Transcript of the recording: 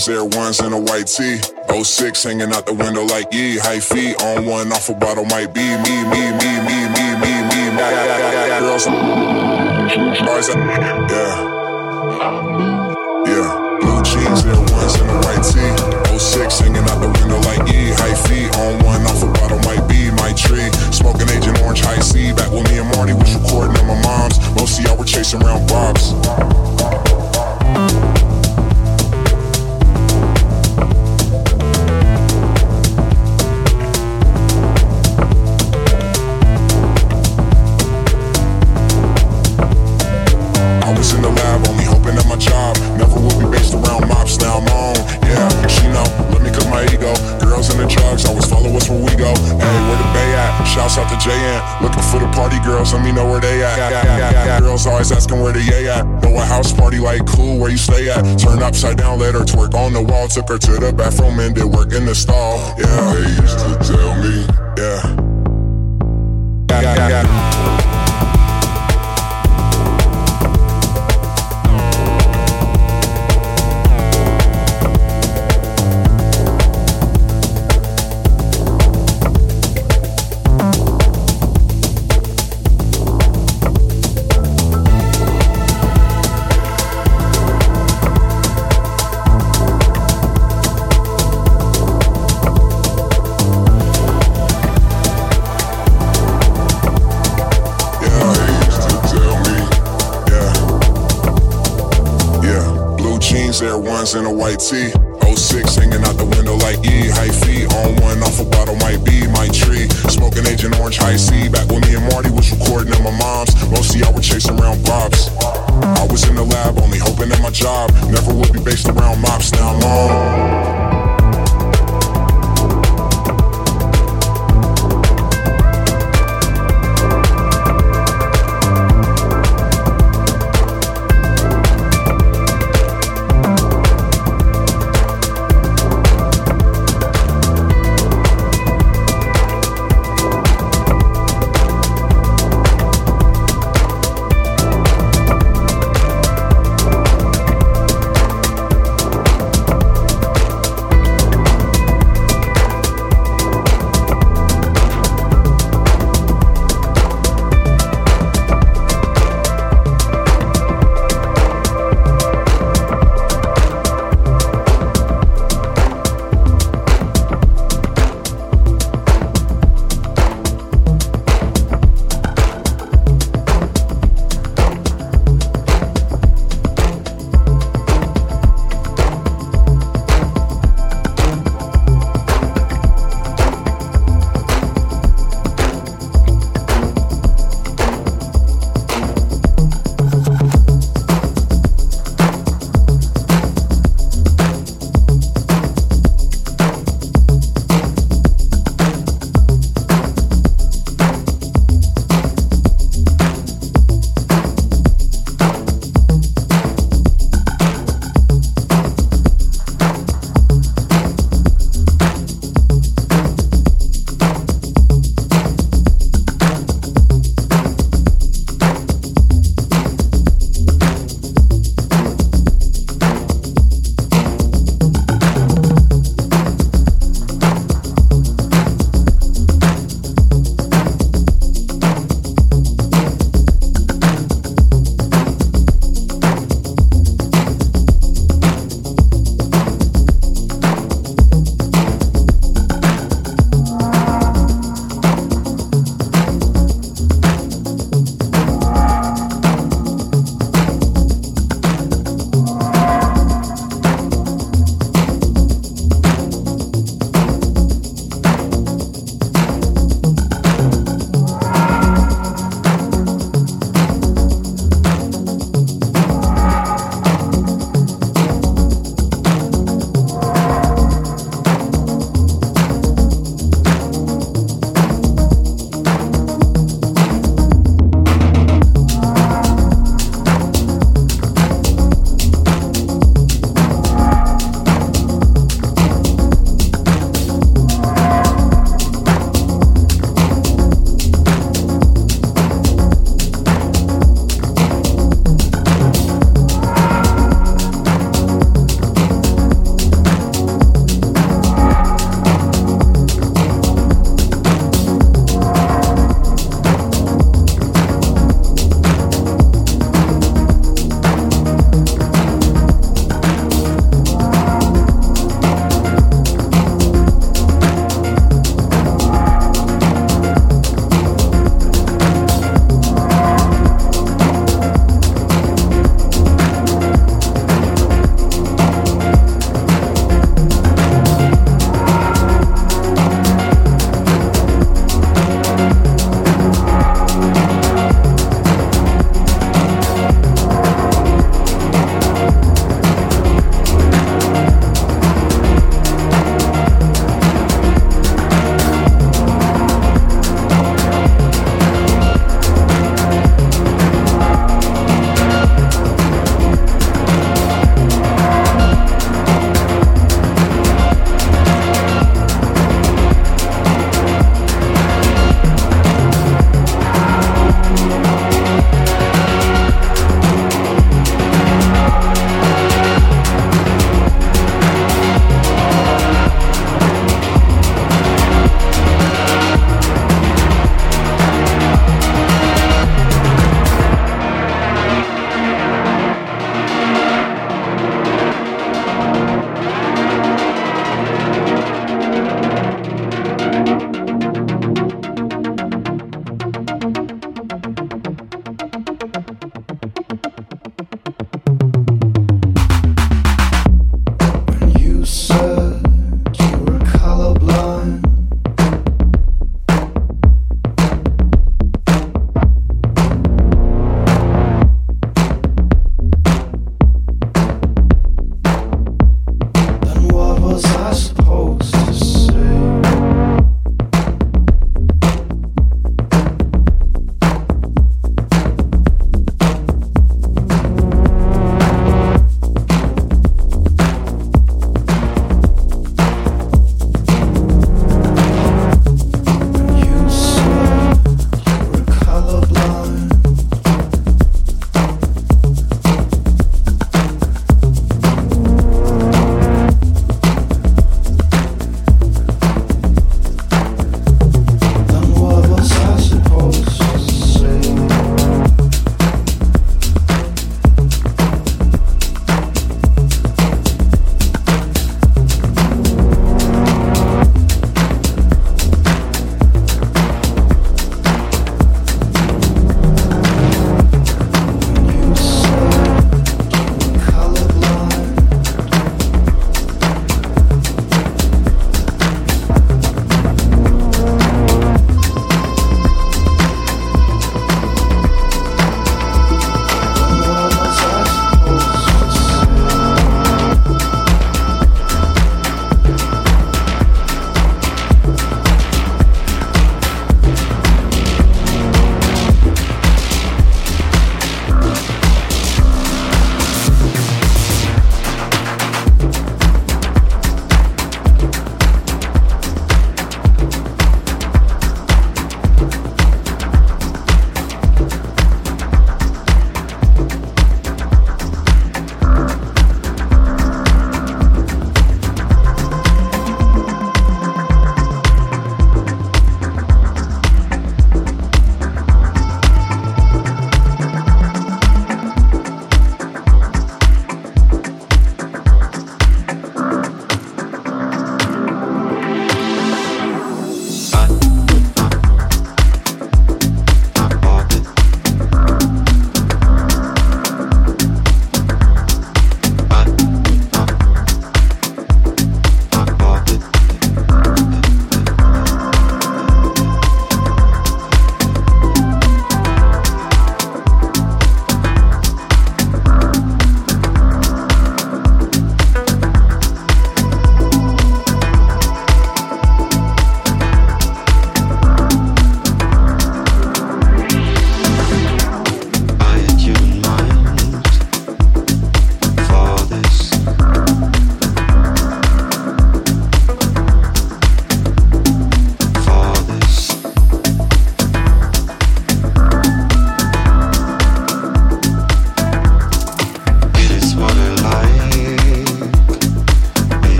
jeans, Air Ones, and a white tee. 06 hanging out the window like yee. High feet on one, off a bottle might be me, me, me, me, me, me, me. me. Girls, boys, uh, yeah. Yeah, blue jeans, Air Ones, and a white tee. 06 hanging out the window like yee. High feet on one, off a bottle might be my tree. Smoking Agent Orange High C. Back with me and Marty was recording at my mom's. Most of y'all were chasing around bobs. JN. Looking for the party girls, let me know where they at. Girls always asking where the yay at. Know a house party like cool, where you stay at? Turn upside down, let her twerk on the wall. Took her to the bathroom and did work in the stall. Yeah, they used to tell me. Yeah, yeah, yeah. Yeah, and